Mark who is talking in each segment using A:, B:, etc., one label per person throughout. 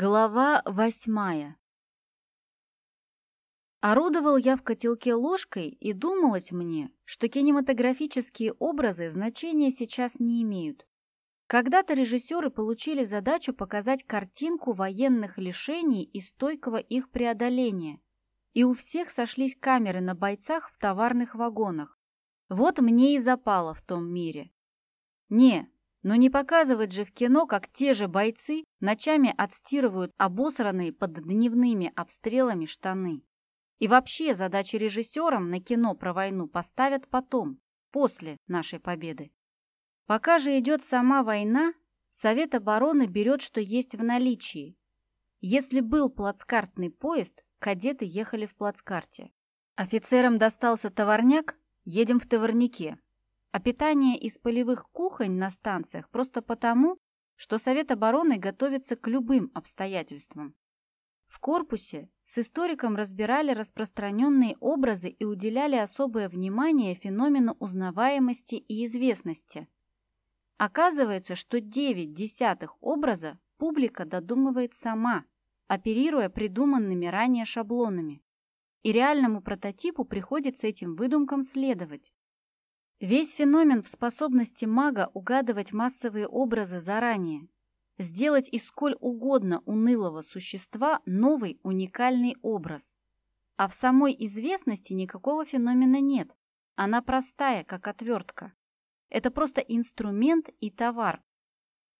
A: Глава восьмая Орудовал я в котелке ложкой, и думалось мне, что кинематографические образы значения сейчас не имеют. Когда-то режиссеры получили задачу показать картинку военных лишений и стойкого их преодоления. И у всех сошлись камеры на бойцах в товарных вагонах. Вот мне и запало в том мире. Не, но не показывать же в кино, как те же бойцы ночами отстирывают обосранные под дневными обстрелами штаны. И вообще задачи режиссерам на кино про войну поставят потом, после нашей победы. Пока же идет сама война, Совет обороны берет, что есть в наличии. Если был плацкартный поезд, кадеты ехали в плацкарте. Офицерам достался товарняк, едем в товарнике а питание из полевых кухонь на станциях просто потому, что Совет обороны готовится к любым обстоятельствам. В корпусе с историком разбирали распространенные образы и уделяли особое внимание феномену узнаваемости и известности. Оказывается, что 9 десятых образа публика додумывает сама, оперируя придуманными ранее шаблонами. И реальному прототипу приходится этим выдумкам следовать. Весь феномен в способности мага угадывать массовые образы заранее, сделать из сколь угодно унылого существа новый уникальный образ. А в самой известности никакого феномена нет. Она простая, как отвертка. Это просто инструмент и товар.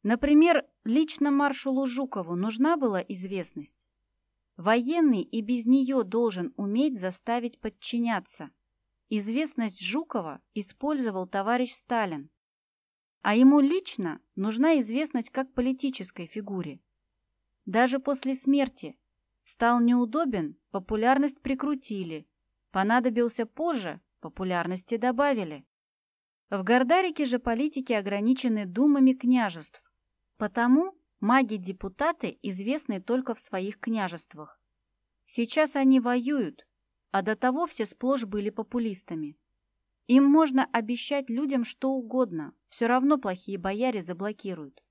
A: Например, лично маршалу Жукову нужна была известность. Военный и без нее должен уметь заставить подчиняться. Известность Жукова использовал товарищ Сталин. А ему лично нужна известность как политической фигуре. Даже после смерти стал неудобен, популярность прикрутили. Понадобился позже, популярности добавили. В Гордарике же политики ограничены думами княжеств. Потому маги-депутаты известны только в своих княжествах. Сейчас они воюют, а до того все сплошь были популистами. Им можно обещать людям что угодно, все равно плохие бояре заблокируют.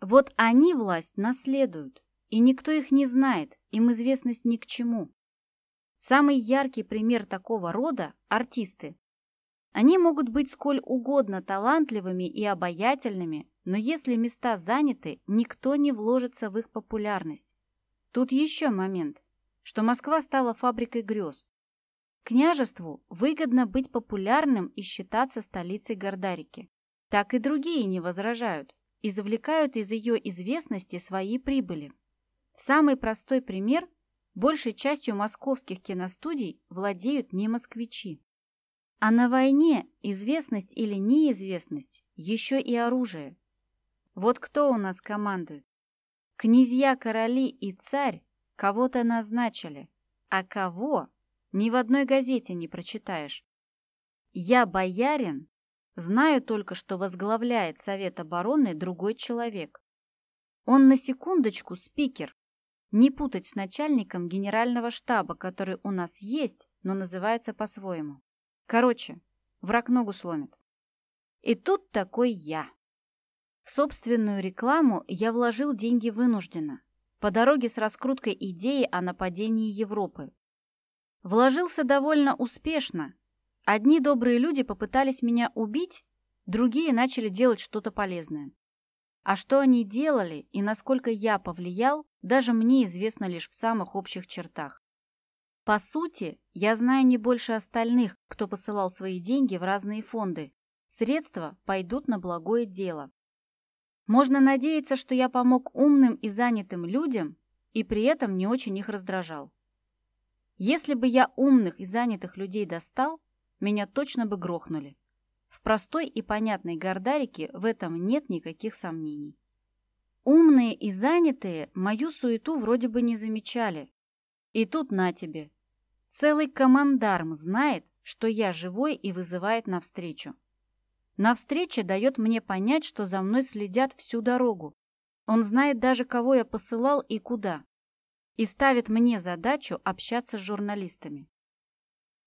A: Вот они власть наследуют, и никто их не знает, им известность ни к чему. Самый яркий пример такого рода – артисты. Они могут быть сколь угодно талантливыми и обаятельными, но если места заняты, никто не вложится в их популярность. Тут еще момент что Москва стала фабрикой грез. Княжеству выгодно быть популярным и считаться столицей Гордарики. Так и другие не возражают и завлекают из ее известности свои прибыли. Самый простой пример – большей частью московских киностудий владеют не москвичи. А на войне известность или неизвестность – еще и оружие. Вот кто у нас командует? Князья, короли и царь Кого-то назначили, а кого ни в одной газете не прочитаешь. Я боярин, знаю только, что возглавляет Совет обороны другой человек. Он на секундочку спикер. Не путать с начальником генерального штаба, который у нас есть, но называется по-своему. Короче, враг ногу сломит. И тут такой я. В собственную рекламу я вложил деньги вынужденно по дороге с раскруткой идеи о нападении Европы. Вложился довольно успешно. Одни добрые люди попытались меня убить, другие начали делать что-то полезное. А что они делали и насколько я повлиял, даже мне известно лишь в самых общих чертах. По сути, я знаю не больше остальных, кто посылал свои деньги в разные фонды. Средства пойдут на благое дело. Можно надеяться, что я помог умным и занятым людям и при этом не очень их раздражал. Если бы я умных и занятых людей достал, меня точно бы грохнули. В простой и понятной Гордарике в этом нет никаких сомнений. Умные и занятые мою суету вроде бы не замечали. И тут на тебе. Целый командарм знает, что я живой и вызывает навстречу. На встрече дает мне понять, что за мной следят всю дорогу. Он знает даже, кого я посылал и куда. И ставит мне задачу общаться с журналистами.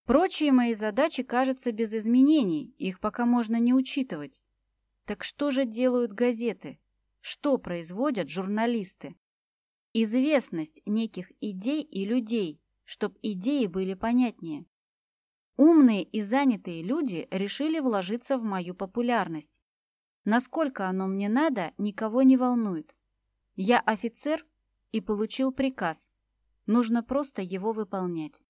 A: Прочие мои задачи, кажется, без изменений, их пока можно не учитывать. Так что же делают газеты? Что производят журналисты? известность неких идей и людей, чтоб идеи были понятнее. Умные и занятые люди решили вложиться в мою популярность. Насколько оно мне надо, никого не волнует. Я офицер и получил приказ. Нужно просто его выполнять.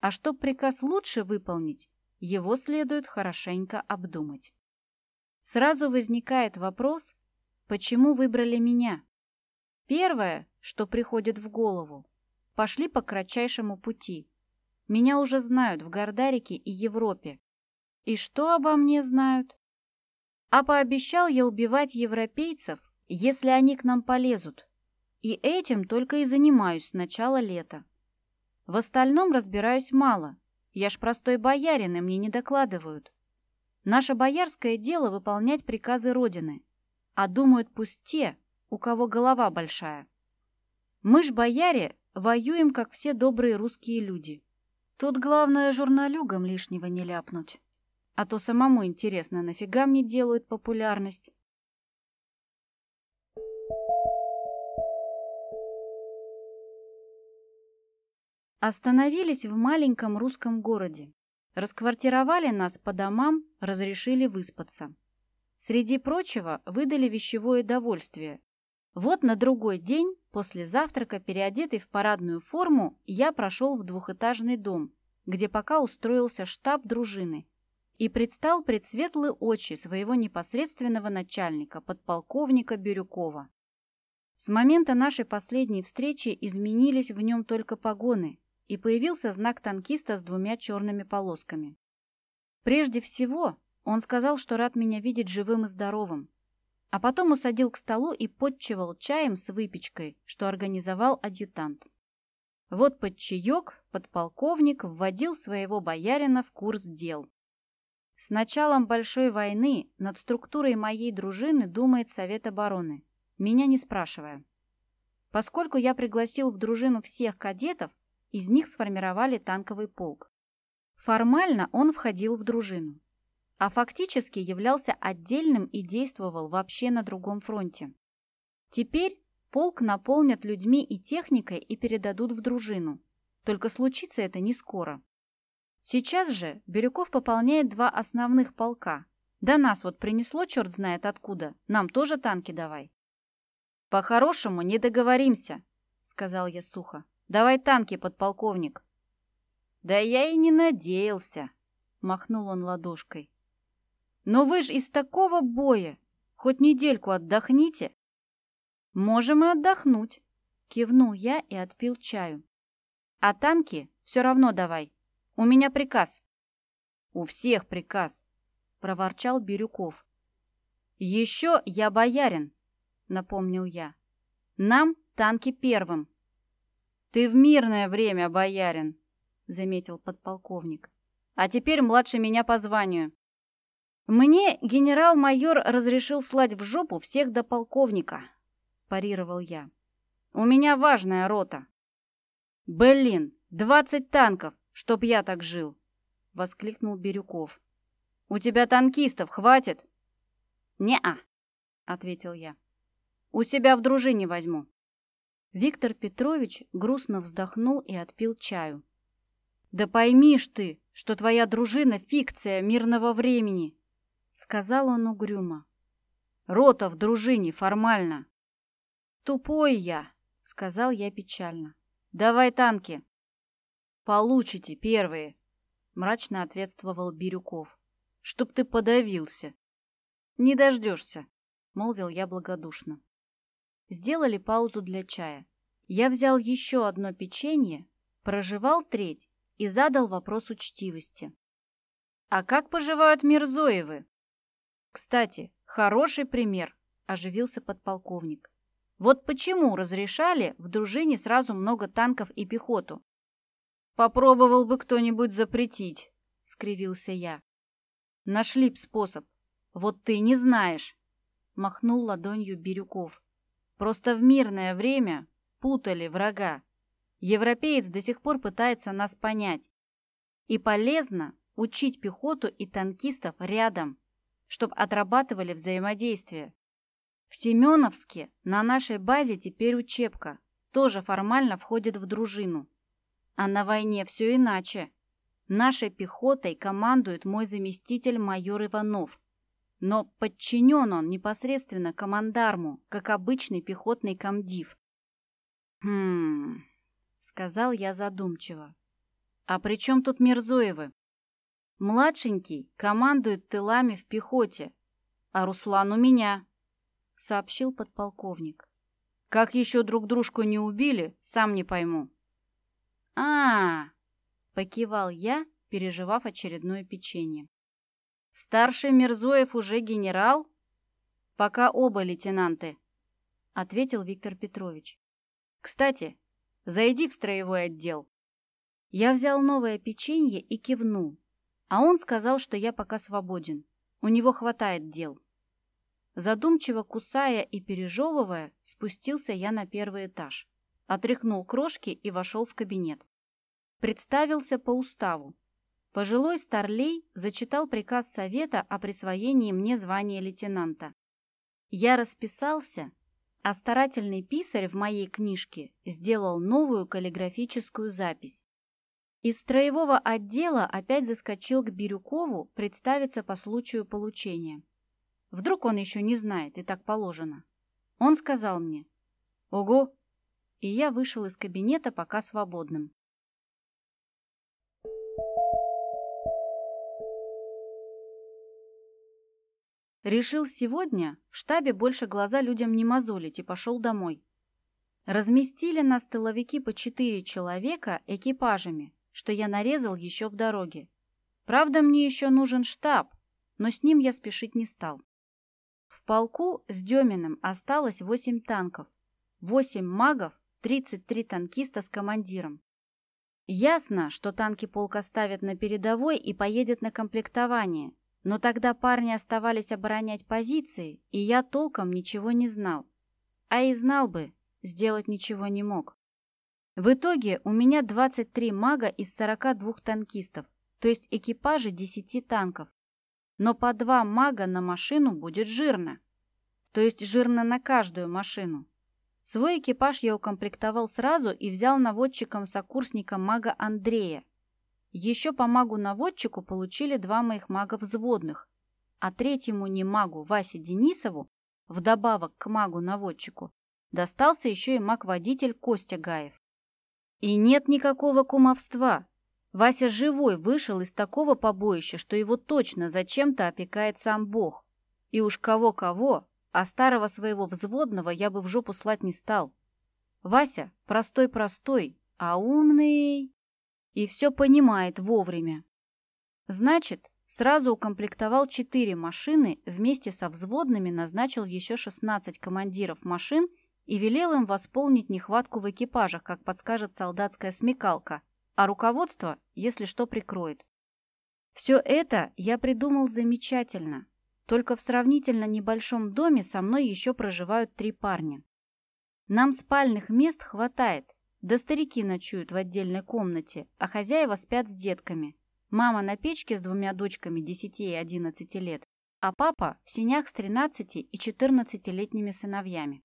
A: А чтоб приказ лучше выполнить, его следует хорошенько обдумать. Сразу возникает вопрос, почему выбрали меня? Первое, что приходит в голову, пошли по кратчайшему пути. Меня уже знают в Гордарике и Европе. И что обо мне знают? А пообещал я убивать европейцев, если они к нам полезут. И этим только и занимаюсь с начала лета. В остальном разбираюсь мало. Я ж простой боярин, и мне не докладывают. Наше боярское дело выполнять приказы Родины. А думают пусть те, у кого голова большая. Мы ж, бояре, воюем, как все добрые русские люди. Тут главное журналюгам лишнего не ляпнуть. А то самому интересно, нафига мне делают популярность. Остановились в маленьком русском городе. Расквартировали нас по домам, разрешили выспаться. Среди прочего выдали вещевое довольствие. Вот на другой день, после завтрака, переодетый в парадную форму, я прошел в двухэтажный дом, где пока устроился штаб дружины, и предстал пред светлые очи своего непосредственного начальника, подполковника Бирюкова. С момента нашей последней встречи изменились в нем только погоны, и появился знак танкиста с двумя черными полосками. Прежде всего, он сказал, что рад меня видеть живым и здоровым, а потом усадил к столу и подчевал чаем с выпечкой, что организовал адъютант. Вот под чаек подполковник вводил своего боярина в курс дел. С началом Большой войны над структурой моей дружины думает Совет обороны, меня не спрашивая. Поскольку я пригласил в дружину всех кадетов, из них сформировали танковый полк. Формально он входил в дружину, а фактически являлся отдельным и действовал вообще на другом фронте. Теперь полк наполнят людьми и техникой и передадут в дружину. Только случится это не скоро. Сейчас же Бирюков пополняет два основных полка. Да нас вот принесло черт знает откуда. Нам тоже танки давай. По-хорошему не договоримся, сказал я сухо. Давай танки, подполковник. Да я и не надеялся, махнул он ладошкой. Но вы ж из такого боя. Хоть недельку отдохните. Можем и отдохнуть, кивнул я и отпил чаю. А танки все равно давай. У меня приказ. У всех приказ, проворчал Бирюков. Еще я боярин, напомнил я. Нам танки первым. «Ты в мирное время, боярин», — заметил подполковник. «А теперь младше меня по званию». «Мне генерал-майор разрешил слать в жопу всех до полковника», — парировал я. «У меня важная рота». «Блин, двадцать танков, чтоб я так жил!» — воскликнул Бирюков. «У тебя танкистов хватит?» «Не-а», — ответил я. «У себя в дружине возьму». Виктор Петрович грустно вздохнул и отпил чаю. «Да поймишь ты, что твоя дружина — фикция мирного времени!» — сказал он угрюмо. «Рота в дружине формально!» «Тупой я!» — сказал я печально. «Давай танки!» «Получите первые!» — мрачно ответствовал Бирюков. «Чтоб ты подавился!» «Не дождешься!» — молвил я благодушно. Сделали паузу для чая. Я взял еще одно печенье, прожевал треть и задал вопрос учтивости. «А как поживают Мирзоевы?» «Кстати, хороший пример», – оживился подполковник. «Вот почему разрешали в дружине сразу много танков и пехоту?» «Попробовал бы кто-нибудь запретить», – скривился я. «Нашли б способ. Вот ты не знаешь», – махнул ладонью Бирюков. Просто в мирное время путали врага. Европеец до сих пор пытается нас понять. И полезно учить пехоту и танкистов рядом, чтобы отрабатывали взаимодействие. В Семеновске на нашей базе теперь учебка. тоже формально входит в дружину. А на войне все иначе. Нашей пехотой командует мой заместитель майор Иванов. Но подчинен он непосредственно командарму, как обычный пехотный комдив. «Хм...» — сказал я задумчиво. «А при чем тут Мирзоевы?» «Младшенький командует тылами в пехоте, а Руслан у меня», — сообщил подполковник. «Как еще друг дружку не убили, сам не пойму». «А-а-а!» — покивал я, переживав очередное печенье. «Старший Мирзоев уже генерал?» «Пока оба лейтенанты», — ответил Виктор Петрович. «Кстати, зайди в строевой отдел». Я взял новое печенье и кивнул, а он сказал, что я пока свободен. У него хватает дел. Задумчиво кусая и пережевывая, спустился я на первый этаж. Отряхнул крошки и вошел в кабинет. Представился по уставу. Пожилой старлей зачитал приказ совета о присвоении мне звания лейтенанта. Я расписался, а старательный писарь в моей книжке сделал новую каллиграфическую запись. Из строевого отдела опять заскочил к Бирюкову представиться по случаю получения. Вдруг он еще не знает, и так положено. Он сказал мне «Ого!» и я вышел из кабинета пока свободным. Решил сегодня в штабе больше глаза людям не мозолить и пошел домой. Разместили нас тыловики по четыре человека экипажами, что я нарезал еще в дороге. Правда, мне еще нужен штаб, но с ним я спешить не стал. В полку с Деминым осталось восемь танков, восемь магов, 33 танкиста с командиром. Ясно, что танки полк оставят на передовой и поедет на комплектование, но тогда парни оставались оборонять позиции, и я толком ничего не знал. А и знал бы, сделать ничего не мог. В итоге у меня 23 мага из 42 танкистов, то есть экипажи 10 танков. Но по два мага на машину будет жирно. То есть жирно на каждую машину. Свой экипаж я укомплектовал сразу и взял наводчиком сокурсника мага Андрея. Еще по магу-наводчику получили два моих мага-взводных, а третьему не магу Васе Денисову, вдобавок к магу-наводчику, достался еще и маг-водитель Костя Гаев. И нет никакого кумовства. Вася живой вышел из такого побоища, что его точно зачем-то опекает сам Бог. И уж кого-кого, а старого своего взводного я бы в жопу слать не стал. Вася простой-простой, а умный... И все понимает вовремя. Значит, сразу укомплектовал четыре машины, вместе со взводными назначил еще 16 командиров машин и велел им восполнить нехватку в экипажах, как подскажет солдатская смекалка, а руководство, если что, прикроет. Все это я придумал замечательно. Только в сравнительно небольшом доме со мной еще проживают три парня. Нам спальных мест хватает, да старики ночуют в отдельной комнате, а хозяева спят с детками. Мама на печке с двумя дочками 10 и 11 лет, а папа в синях с 13 и 14-летними сыновьями.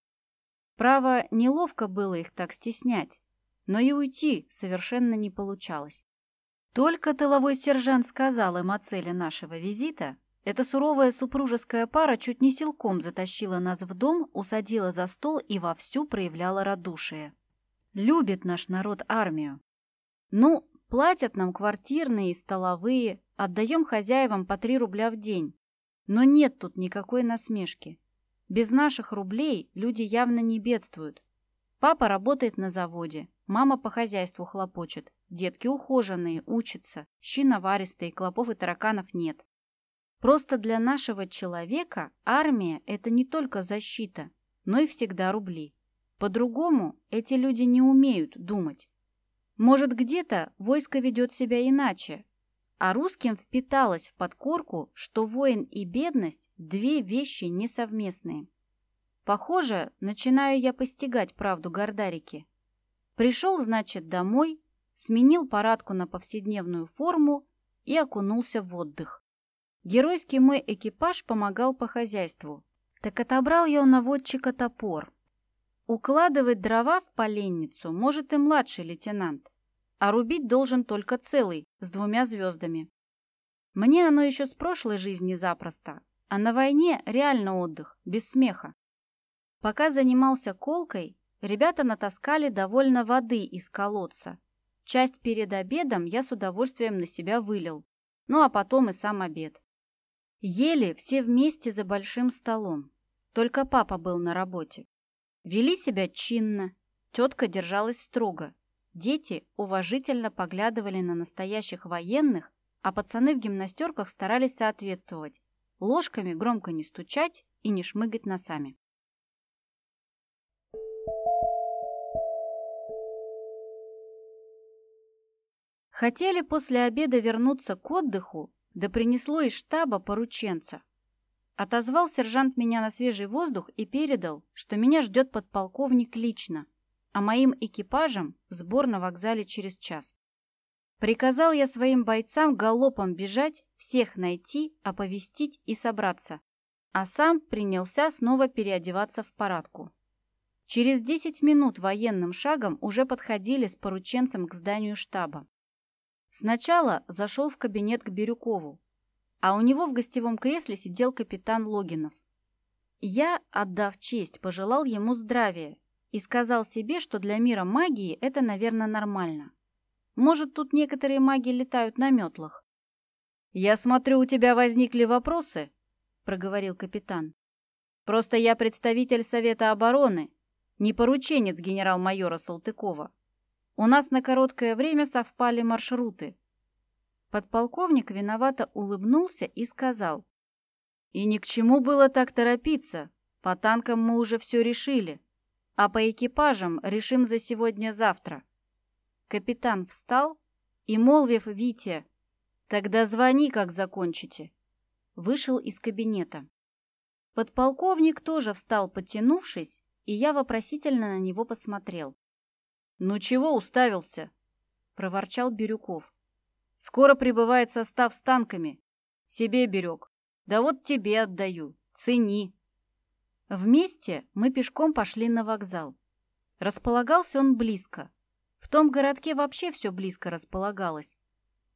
A: Право, неловко было их так стеснять, но и уйти совершенно не получалось. Только тыловой сержант сказал им о цели нашего визита, эта суровая супружеская пара чуть не силком затащила нас в дом, усадила за стол и вовсю проявляла радушие. Любит наш народ армию. Ну, платят нам квартирные и столовые, отдаем хозяевам по три рубля в день. Но нет тут никакой насмешки. Без наших рублей люди явно не бедствуют. Папа работает на заводе, мама по хозяйству хлопочет, детки ухоженные, учатся, щи наваристые, клопов и тараканов нет. Просто для нашего человека армия – это не только защита, но и всегда рубли. По-другому эти люди не умеют думать. Может, где-то войско ведет себя иначе, а русским впиталось в подкорку, что воин и бедность – две вещи несовместные. Похоже, начинаю я постигать правду Гордарики. Пришел, значит, домой, сменил парадку на повседневную форму и окунулся в отдых. Геройский мой экипаж помогал по хозяйству. Так отобрал я у наводчика топор. Укладывать дрова в поленницу может и младший лейтенант, а рубить должен только целый, с двумя звездами. Мне оно еще с прошлой жизни запросто, а на войне реально отдых, без смеха. Пока занимался колкой, ребята натаскали довольно воды из колодца. Часть перед обедом я с удовольствием на себя вылил, ну а потом и сам обед. Ели все вместе за большим столом. Только папа был на работе. Вели себя чинно, тетка держалась строго. Дети уважительно поглядывали на настоящих военных, а пацаны в гимнастерках старались соответствовать. Ложками громко не стучать и не шмыгать носами. Хотели после обеда вернуться к отдыху, да принесло из штаба порученца. Отозвал сержант меня на свежий воздух и передал, что меня ждет подполковник лично, а моим экипажем сбор на вокзале через час. Приказал я своим бойцам галопом бежать, всех найти, оповестить и собраться, а сам принялся снова переодеваться в парадку. Через 10 минут военным шагом уже подходили с порученцем к зданию штаба. Сначала зашел в кабинет к Бирюкову, а у него в гостевом кресле сидел капитан Логинов. Я, отдав честь, пожелал ему здравия и сказал себе, что для мира магии это, наверное, нормально. Может, тут некоторые маги летают на метлах. «Я смотрю, у тебя возникли вопросы?» — проговорил капитан. «Просто я представитель Совета обороны, не порученец генерал-майора Салтыкова. У нас на короткое время совпали маршруты. Подполковник виновато улыбнулся и сказал. «И ни к чему было так торопиться. По танкам мы уже все решили. А по экипажам решим за сегодня-завтра». Капитан встал и, молвив Вите, «Тогда звони, как закончите», вышел из кабинета. Подполковник тоже встал, подтянувшись, и я вопросительно на него посмотрел. «Ну чего уставился?» — проворчал Бирюков. Скоро прибывает состав с танками. Себе берег. Да вот тебе отдаю. Цени. Вместе мы пешком пошли на вокзал. Располагался он близко. В том городке вообще все близко располагалось.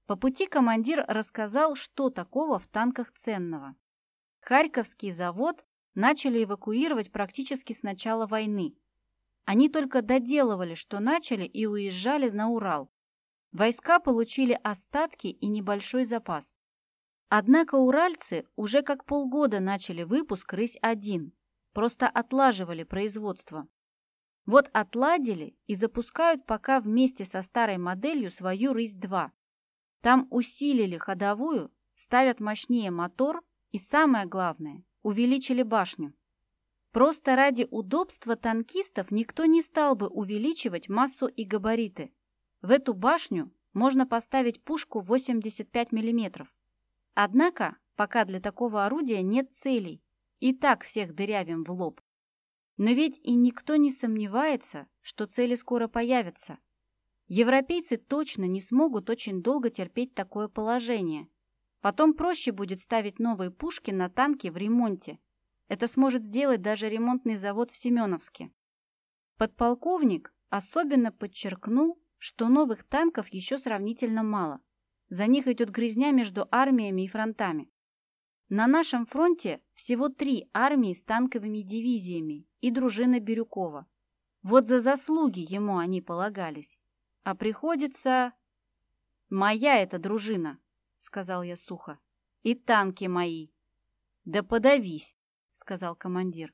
A: По пути командир рассказал, что такого в танках ценного. Харьковский завод начали эвакуировать практически с начала войны. Они только доделывали, что начали, и уезжали на Урал. Войска получили остатки и небольшой запас. Однако уральцы уже как полгода начали выпуск «Рысь-1», просто отлаживали производство. Вот отладили и запускают пока вместе со старой моделью свою «Рысь-2». Там усилили ходовую, ставят мощнее мотор и, самое главное, увеличили башню. Просто ради удобства танкистов никто не стал бы увеличивать массу и габариты. В эту башню можно поставить пушку 85 мм. Однако, пока для такого орудия нет целей, и так всех дырявим в лоб. Но ведь и никто не сомневается, что цели скоро появятся. Европейцы точно не смогут очень долго терпеть такое положение. Потом проще будет ставить новые пушки на танки в ремонте. Это сможет сделать даже ремонтный завод в Семеновске. Подполковник особенно подчеркнул, что новых танков еще сравнительно мало. За них идет грязня между армиями и фронтами. На нашем фронте всего три армии с танковыми дивизиями и дружина Бирюкова. Вот за заслуги ему они полагались. А приходится... «Моя эта дружина», — сказал я сухо. «И танки мои». «Да подавись», — сказал командир.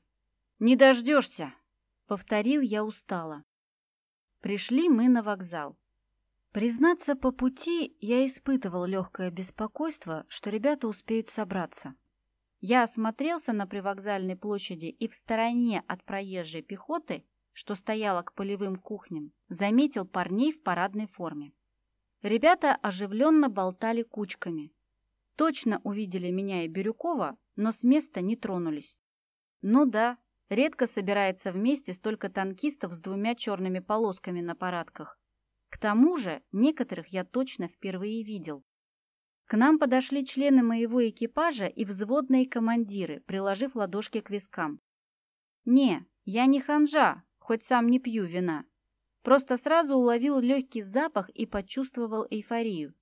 A: «Не дождешься», — повторил я устало. Пришли мы на вокзал. Признаться, по пути я испытывал легкое беспокойство, что ребята успеют собраться. Я осмотрелся на привокзальной площади и в стороне от проезжей пехоты, что стояла к полевым кухням, заметил парней в парадной форме. Ребята оживленно болтали кучками. Точно увидели меня и Бирюкова, но с места не тронулись. Ну да, Редко собирается вместе столько танкистов с двумя черными полосками на парадках. К тому же некоторых я точно впервые видел. К нам подошли члены моего экипажа и взводные командиры, приложив ладошки к вискам. «Не, я не ханжа, хоть сам не пью вина. Просто сразу уловил легкий запах и почувствовал эйфорию.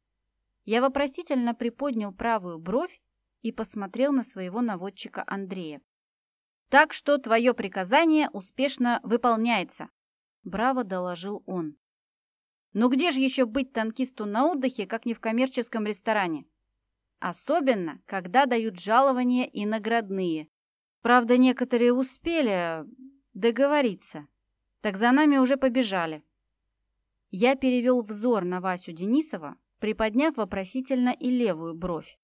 A: Я вопросительно приподнял правую бровь и посмотрел на своего наводчика Андрея. «Так что твое приказание успешно выполняется», — браво доложил он. «Ну где же еще быть танкисту на отдыхе, как не в коммерческом ресторане? Особенно, когда дают жалования и наградные. Правда, некоторые успели договориться. Так за нами уже побежали». Я перевел взор на Васю Денисова, приподняв вопросительно и левую бровь.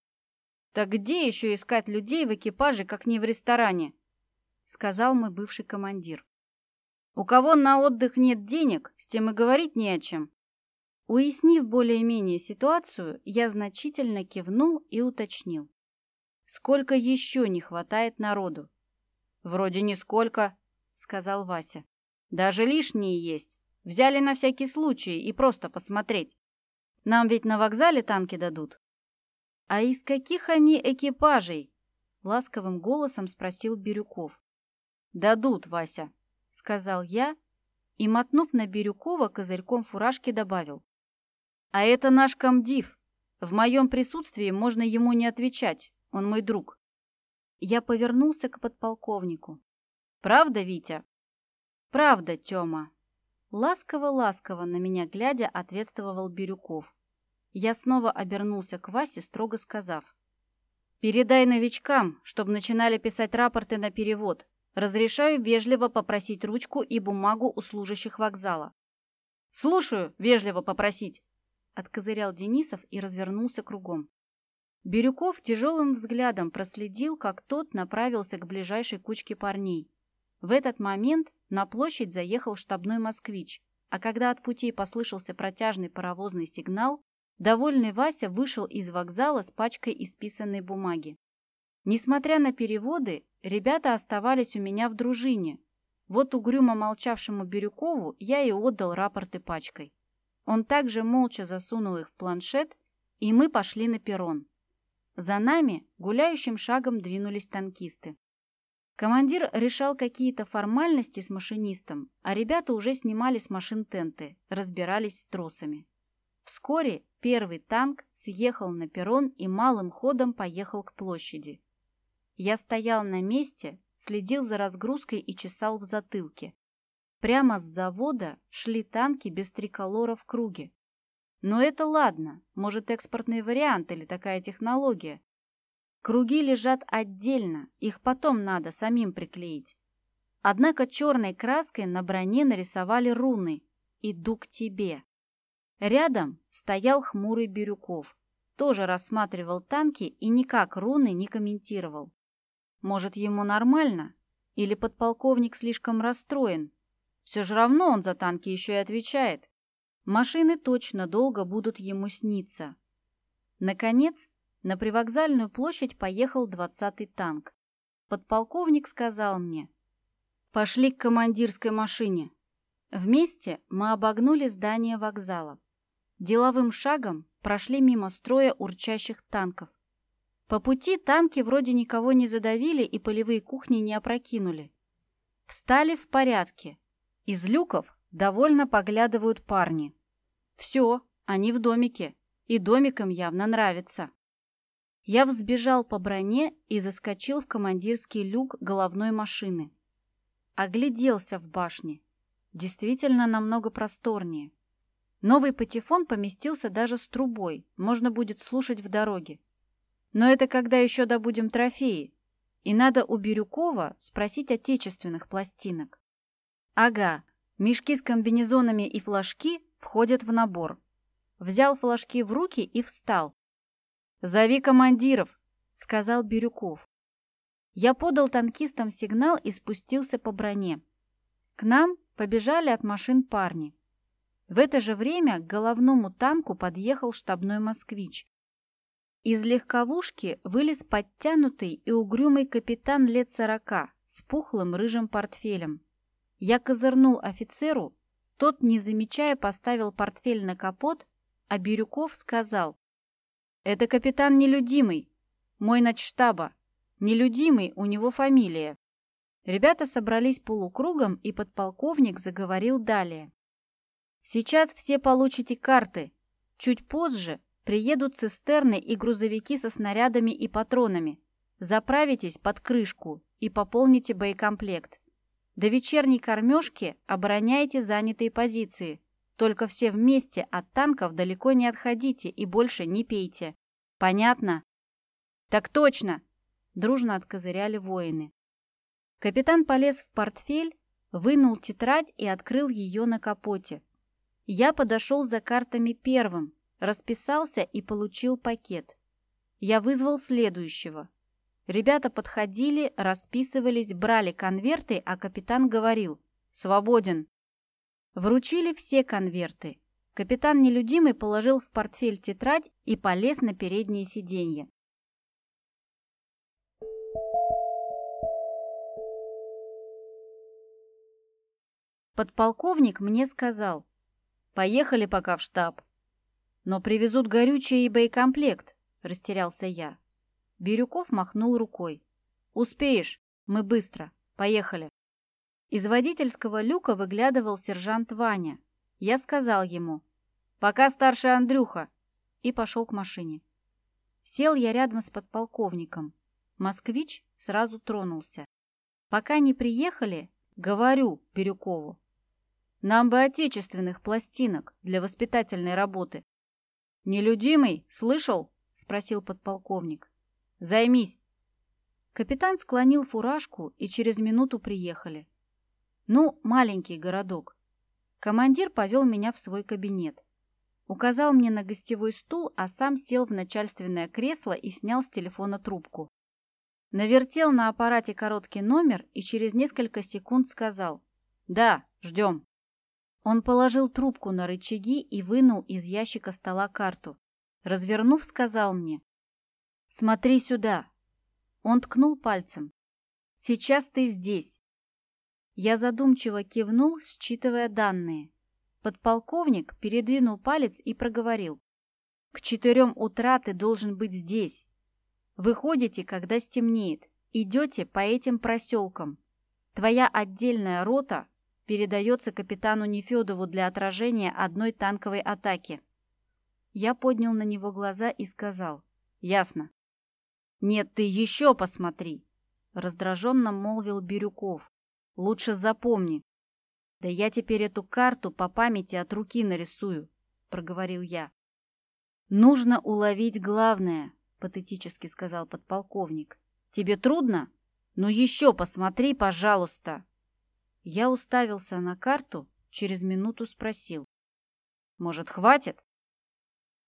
A: «Так где еще искать людей в экипаже, как не в ресторане?» — сказал мой бывший командир. «У кого на отдых нет денег, с тем и говорить не о чем». Уяснив более-менее ситуацию, я значительно кивнул и уточнил. «Сколько еще не хватает народу?» «Вроде нисколько», — сказал Вася. «Даже лишние есть. Взяли на всякий случай и просто посмотреть. Нам ведь на вокзале танки дадут. «А из каких они экипажей?» — ласковым голосом спросил Бирюков. «Дадут, Вася», — сказал я и, мотнув на Бирюкова, козырьком фуражки добавил. «А это наш комдив. В моем присутствии можно ему не отвечать. Он мой друг». Я повернулся к подполковнику. «Правда, Витя?» «Правда, Тёма». Ласково-ласково на меня глядя ответствовал Бирюков. Я снова обернулся к Васе, строго сказав. «Передай новичкам, чтобы начинали писать рапорты на перевод. Разрешаю вежливо попросить ручку и бумагу у служащих вокзала». «Слушаю, вежливо попросить», — откозырял Денисов и развернулся кругом. Бирюков тяжелым взглядом проследил, как тот направился к ближайшей кучке парней. В этот момент на площадь заехал штабной москвич, а когда от путей послышался протяжный паровозный сигнал, Довольный Вася вышел из вокзала с пачкой исписанной бумаги. Несмотря на переводы, ребята оставались у меня в дружине. Вот угрюмо молчавшему Бирюкову я и отдал рапорты пачкой. Он также молча засунул их в планшет, и мы пошли на перрон. За нами гуляющим шагом двинулись танкисты. Командир решал какие-то формальности с машинистом, а ребята уже снимали с машин тенты, разбирались с тросами. Вскоре первый танк съехал на перрон и малым ходом поехал к площади. Я стоял на месте, следил за разгрузкой и чесал в затылке. Прямо с завода шли танки без триколора в круге. Но это ладно, может экспортный вариант или такая технология. Круги лежат отдельно, их потом надо самим приклеить. Однако черной краской на броне нарисовали руны «Иду к тебе». Рядом стоял хмурый Бирюков. Тоже рассматривал танки и никак руны не комментировал. Может, ему нормально? Или подполковник слишком расстроен? Все же равно он за танки еще и отвечает. Машины точно долго будут ему сниться. Наконец, на привокзальную площадь поехал двадцатый танк. Подполковник сказал мне, «Пошли к командирской машине». Вместе мы обогнули здание вокзала. Деловым шагом прошли мимо строя урчащих танков. По пути танки вроде никого не задавили и полевые кухни не опрокинули. Встали в порядке. Из люков довольно поглядывают парни. Все, они в домике, и домик им явно нравится. Я взбежал по броне и заскочил в командирский люк головной машины. Огляделся в башне. Действительно намного просторнее. Новый патефон поместился даже с трубой, можно будет слушать в дороге. Но это когда еще добудем трофеи, и надо у Бирюкова спросить отечественных пластинок. Ага, мешки с комбинезонами и флажки входят в набор. Взял флажки в руки и встал. «Зови командиров», — сказал Бирюков. Я подал танкистам сигнал и спустился по броне. К нам побежали от машин парни. В это же время к головному танку подъехал штабной москвич. Из легковушки вылез подтянутый и угрюмый капитан лет сорока с пухлым рыжим портфелем. Я козырнул офицеру, тот, не замечая, поставил портфель на капот, а Бирюков сказал, «Это капитан нелюдимый, мой начштаба. Нелюдимый у него фамилия». Ребята собрались полукругом, и подполковник заговорил далее. «Сейчас все получите карты. Чуть позже приедут цистерны и грузовики со снарядами и патронами. Заправитесь под крышку и пополните боекомплект. До вечерней кормежки обороняйте занятые позиции. Только все вместе от танков далеко не отходите и больше не пейте. Понятно? Так точно! Дружно откозыряли воины. Капитан полез в портфель, вынул тетрадь и открыл ее на капоте. Я подошел за картами первым, расписался и получил пакет. Я вызвал следующего. Ребята подходили, расписывались, брали конверты, а капитан говорил «Свободен». Вручили все конверты. Капитан нелюдимый положил в портфель тетрадь и полез на переднее сиденье. Подполковник мне сказал, поехали пока в штаб. Но привезут горючее и боекомплект, растерялся я. Бирюков махнул рукой. Успеешь, мы быстро, поехали. Из водительского люка выглядывал сержант Ваня. Я сказал ему, пока старший Андрюха, и пошел к машине. Сел я рядом с подполковником. Москвич сразу тронулся. Пока не приехали, говорю Бирюкову, нам бы отечественных пластинок для воспитательной работы. «Нелюдимый, слышал?» – спросил подполковник. «Займись». Капитан склонил фуражку, и через минуту приехали. Ну, маленький городок. Командир повел меня в свой кабинет. Указал мне на гостевой стул, а сам сел в начальственное кресло и снял с телефона трубку. Навертел на аппарате короткий номер и через несколько секунд сказал «Да, ждем». Он положил трубку на рычаги и вынул из ящика стола карту. Развернув, сказал мне. «Смотри сюда». Он ткнул пальцем. «Сейчас ты здесь». Я задумчиво кивнул, считывая данные. Подполковник передвинул палец и проговорил. «К четырем утра ты должен быть здесь. Выходите, когда стемнеет. Идете по этим проселкам. Твоя отдельная рота передается капитану Нефедову для отражения одной танковой атаки. Я поднял на него глаза и сказал. «Ясно». «Нет, ты еще посмотри!» Раздраженно молвил Бирюков. «Лучше запомни». «Да я теперь эту карту по памяти от руки нарисую», проговорил я. «Нужно уловить главное», патетически сказал подполковник. «Тебе трудно? Ну еще посмотри, пожалуйста!» Я уставился на карту, через минуту спросил. «Может, хватит?»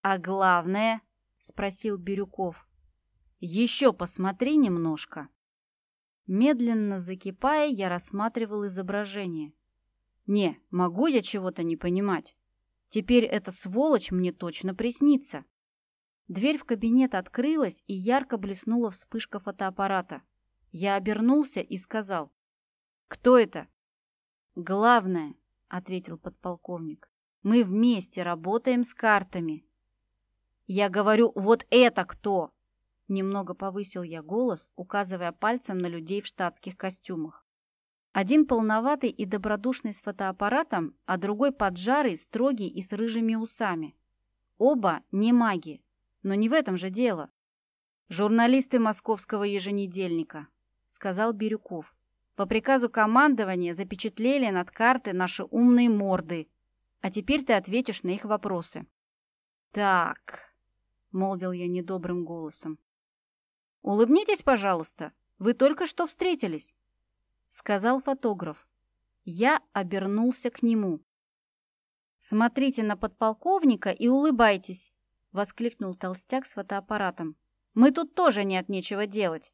A: «А главное?» — спросил Бирюков. «Еще посмотри немножко». Медленно закипая, я рассматривал изображение. «Не, могу я чего-то не понимать. Теперь эта сволочь мне точно приснится». Дверь в кабинет открылась, и ярко блеснула вспышка фотоаппарата. Я обернулся и сказал. «Кто это?» «Главное», — ответил подполковник, — «мы вместе работаем с картами». «Я говорю, вот это кто?» Немного повысил я голос, указывая пальцем на людей в штатских костюмах. Один полноватый и добродушный с фотоаппаратом, а другой поджарый, строгий и с рыжими усами. Оба не маги, но не в этом же дело. «Журналисты московского еженедельника», — сказал Бирюков. По приказу командования запечатлели над карты наши умные морды. А теперь ты ответишь на их вопросы. Так, молвил я недобрым голосом. Улыбнитесь, пожалуйста. Вы только что встретились, сказал фотограф. Я обернулся к нему. Смотрите на подполковника и улыбайтесь, воскликнул толстяк с фотоаппаратом. Мы тут тоже нет нечего делать.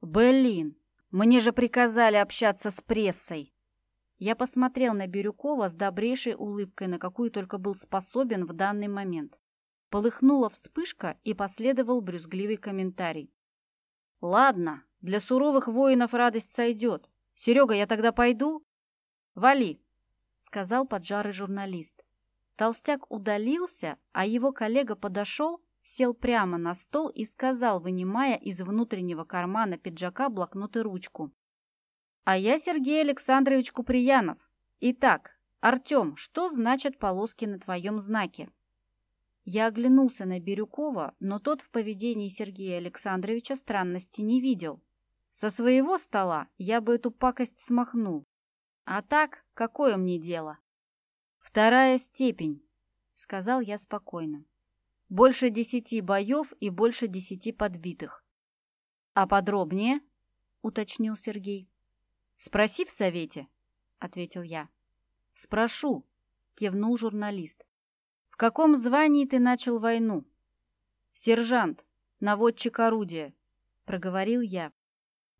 A: Блин, мне же приказали общаться с прессой. Я посмотрел на Бирюкова с добрейшей улыбкой, на какую только был способен в данный момент. Полыхнула вспышка и последовал брюзгливый комментарий. «Ладно, для суровых воинов радость сойдет. Серега, я тогда пойду?» «Вали», — сказал поджарый журналист. Толстяк удалился, а его коллега подошел сел прямо на стол и сказал, вынимая из внутреннего кармана пиджака блокнот и ручку. А я Сергей Александрович Куприянов. Итак, Артем, что значат полоски на твоем знаке? Я оглянулся на Бирюкова, но тот в поведении Сергея Александровича странности не видел. Со своего стола я бы эту пакость смахнул. А так, какое мне дело? Вторая степень, сказал я спокойно. Больше десяти боев и больше десяти подбитых. А подробнее? уточнил Сергей. Спроси в совете, ответил я. Спрошу, кивнул журналист. В каком звании ты начал войну? Сержант, наводчик орудия, проговорил я.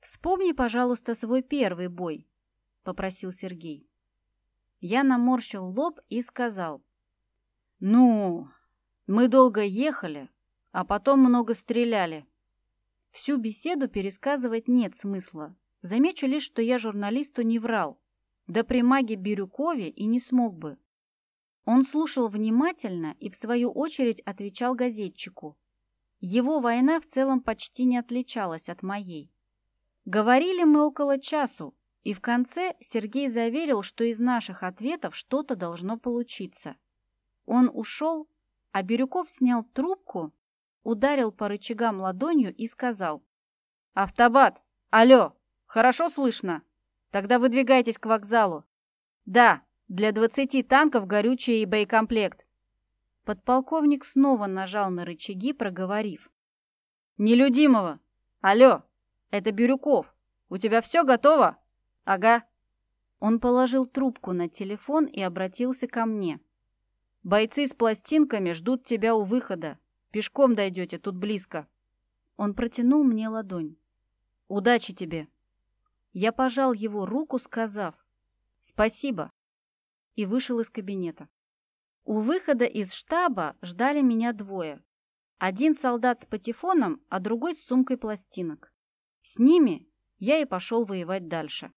A: Вспомни, пожалуйста, свой первый бой, попросил Сергей. Я наморщил лоб и сказал. Ну, мы долго ехали, а потом много стреляли. Всю беседу пересказывать нет смысла. Замечу лишь, что я журналисту не врал. Да при маге Бирюкове и не смог бы. Он слушал внимательно и, в свою очередь, отвечал газетчику. Его война в целом почти не отличалась от моей. Говорили мы около часу, и в конце Сергей заверил, что из наших ответов что-то должно получиться. Он ушел, а Бирюков снял трубку, ударил по рычагам ладонью и сказал. «Автобат! Алло! Хорошо слышно? Тогда выдвигайтесь к вокзалу. Да, для двадцати танков горючее и боекомплект». Подполковник снова нажал на рычаги, проговорив. «Нелюдимого! Алло! Это Бирюков! У тебя все готово?» «Ага». Он положил трубку на телефон и обратился ко мне. Бойцы с пластинками ждут тебя у выхода. Пешком дойдете, тут близко. Он протянул мне ладонь. Удачи тебе. Я пожал его руку, сказав «Спасибо» и вышел из кабинета. У выхода из штаба ждали меня двое. Один солдат с патефоном, а другой с сумкой пластинок. С ними я и пошел воевать дальше.